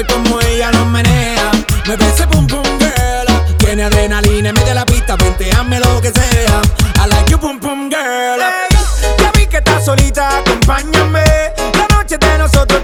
ver cómo ella lo menea. Me ese pum pum girl. Tiene adrenalina, mete la pista, venteame lo que sea. I like you pum pum girl. Ya vi que estás solita, acompáñame. La noche de nosotros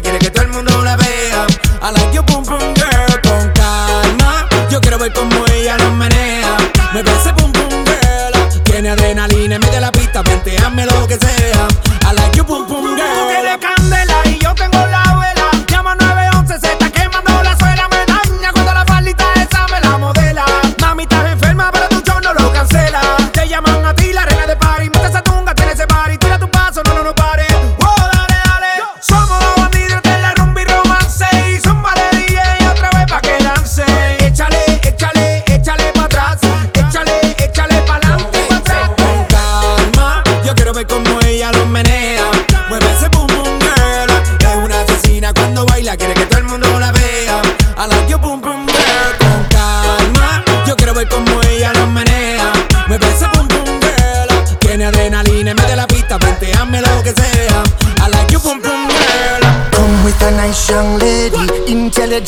quiere que todo el mundo la vea. A la yo pum pum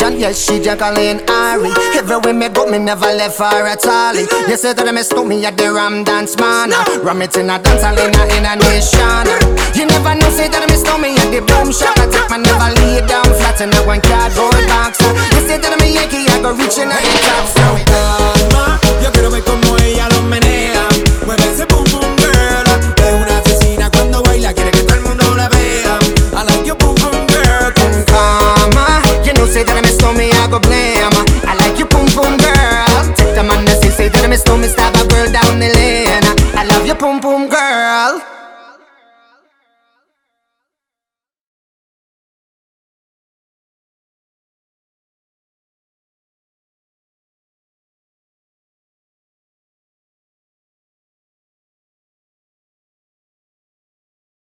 John, yes, she Jacqueline Ari. Everywhere me go, me never left her at all. You say that I miss me at the Ram Dance Man. Ram it in a dance, I in a, a nation. You never know, say that I miss me at the Boom Shop. I take my never lay down flat in a one cardboard box. Boom boom, girl.